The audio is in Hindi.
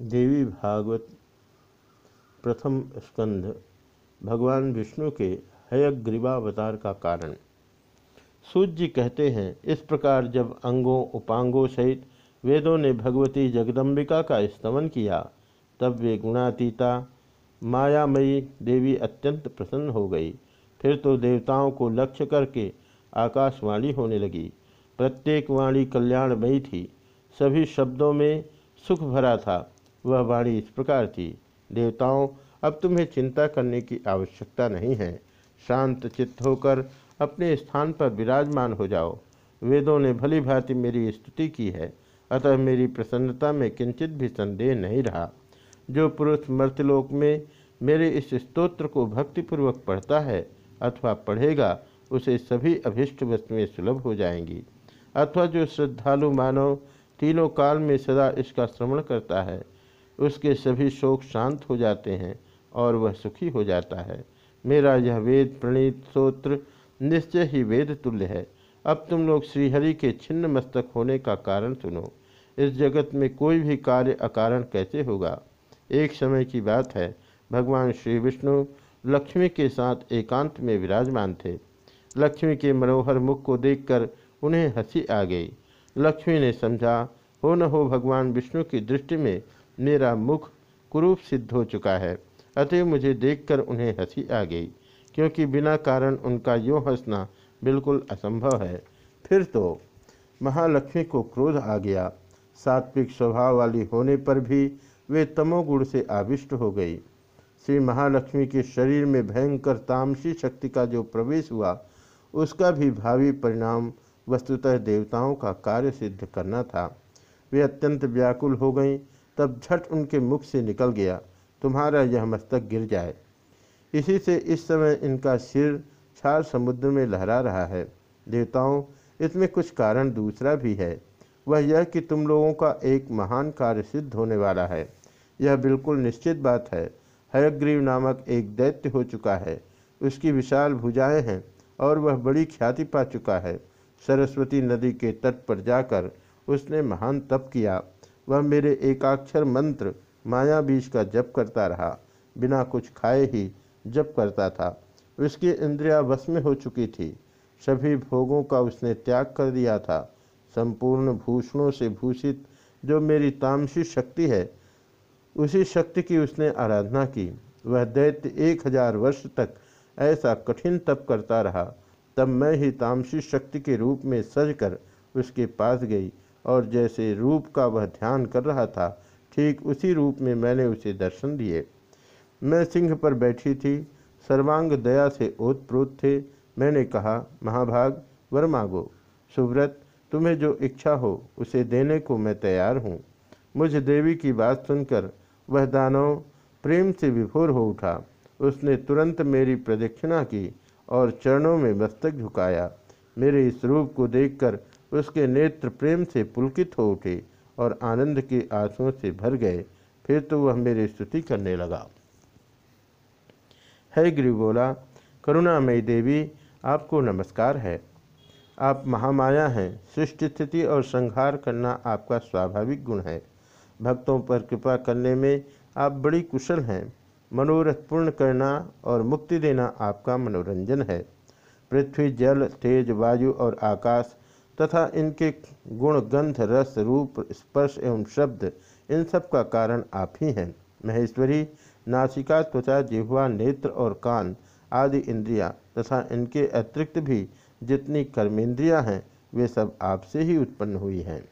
देवी भागवत, प्रथम स्कंध, भगवान विष्णु के हयग्रीवावतार का कारण। सूर्य जी कहते हैं, इस प्रकार जब अंगों, उपांगों सहित वेदों ने भगवती जगदम्बिका का स्तमन किया, तब वे गुणातीता, मायामयी देवी अत्यंत प्रसन्न हो गई। फिर तो देवताओं को लक्ष्य करके आकाशवाणी होने लगी। प्रत्येक वाणी कल्याणमयी थी। सभी शब्दों में सुख भरा था। वह वाणी इस प्रकार थी, देवताओं, अब तुम्हें चिंता करने की आवश्यकता नहीं है। शांत चित्त होकर अपने स्थान पर विराजमान हो जाओ। वेदों ने भली भांति मेरी स्तुति की है, अतः मेरी प्रसन्नता में किंचित भी संदेह नहीं रहा। जो पुरुष मर्तलोक में मेरे इस स्तोत्र को भक्तिपूर्वक पढ़ता है अथवा पढ़ेगा, उसे सभी अभिष्ट वस्तुएँ सुलभ हो जाएँगी। अथवा जो श्रद्धालु मानव तीनों काल में सदा इसका श्रवण करता है उसके सभी शोक शांत हो जाते हैं और वह सुखी हो जाता है। मेरा यह वेद प्रणीत सोत्र निश्चय ही वेद तुल्य है। अब तुम लोग श्रीहरि के छिन्न मस्तक होने का कारण सुनो। इस जगत में कोई भी कार्य अकारण कैसे होगा? एक समय की बात है, भगवान श्री विष्णु लक्ष्मी के साथ एकांत में विराजमान थे। लक्ष्मी के मनोहर मुख को देखकर उन्हें हँसी आ गई। लक्ष्मी ने समझा, हो न हो, भगवान विष्णु की दृष्टि में मेरा मुख कुरूप सिद्ध हो चुका है अतः मुझे देखकर उन्हें हँसी आ गई, क्योंकि बिना कारण उनका यो हंसना बिल्कुल असंभव है। फिर तो महालक्ष्मी को क्रोध आ गया। सात्विक स्वभाव वाली होने पर भी वे तमोगुण से आविष्ट हो गई। श्री महालक्ष्मी के शरीर में भयंकर तामसी शक्ति का जो प्रवेश हुआ, उसका भी भावी परिणाम वस्तुतः देवताओं का कार्य सिद्ध करना था। वे अत्यंत व्याकुल हो गईं तब झट उनके मुख से निकल गया। तुम्हारा यह मस्तक गिर जाए। इसी से इस समय इनका सिर छार समुद्र में लहरा रहा है। देवताओं, इसमें कुछ कारण दूसरा भी है। वह यह कि तुम लोगों का एक महान कार्य सिद्ध होने वाला है। यह बिल्कुल निश्चित बात है। हयग्रीव नामक एक दैत्य हो चुका है। उसकी विशाल भुजाएँ हैं और वह बड़ी ख्याति पा चुका है। सरस्वती नदी के तट पर जाकर उसने महान तप किया। वह मेरे एकाक्षर मंत्र माया बीज का जप करता रहा, बिना कुछ खाए ही जप करता था। उसकी इंद्रिया वश में हो चुकी थी। सभी भोगों का उसने त्याग कर दिया था। संपूर्ण भूषणों से भूषित जो मेरी तामसी शक्ति है, उसी शक्ति की उसने आराधना की। वह दैत्य एक हज़ार वर्ष तक ऐसा कठिन तप करता रहा, तब मैं ही तामसी शक्ति के रूप में सज कर उसके पास गई और जैसे रूप का वह ध्यान कर रहा था, ठीक उसी रूप में मैंने उसे दर्शन दिए। मैं सिंह पर बैठी थी, सर्वांग दया से ओतप्रोत थे। मैंने कहा, महाभाग, वर मांगो। सुव्रत, तुम्हें जो इच्छा हो, उसे देने को मैं तैयार हूँ। मुझ देवी की बात सुनकर वह दानव प्रेम से विभोर हो उठा। उसने तुरंत मेरी प्रदक्षिणा की और चरणों में मस्तक झुकाया। मेरे इस रूप को देखकर उसके नेत्र प्रेम से पुलकित हो उठे और आनंद के आंसुओं से भर गए। फिर तो वह मेरी स्तुति करने लगा। है गिरि बोला, करुणामयी देवी, आपको नमस्कार है। आप महामाया हैं। सृष्टि स्थिति और संहार करना आपका स्वाभाविक गुण है। भक्तों पर कृपा करने में आप बड़ी कुशल हैं। मनोरथ पूर्ण करना और मुक्ति देना आपका मनोरंजन है। पृथ्वी, जल, तेज, वायु और आकाश तथा इनके गुण गंध रस, रूप, स्पर्श एवं शब्द, इन सब का कारण आप ही हैं। महेश्वरी, नासिका, त्वचा, जिह्वा, नेत्र और कान आदि इंद्रिया तथा इनके अतिरिक्त भी जितनी कर्मेंद्रियाँ हैं, वे सब आपसे ही उत्पन्न हुई हैं।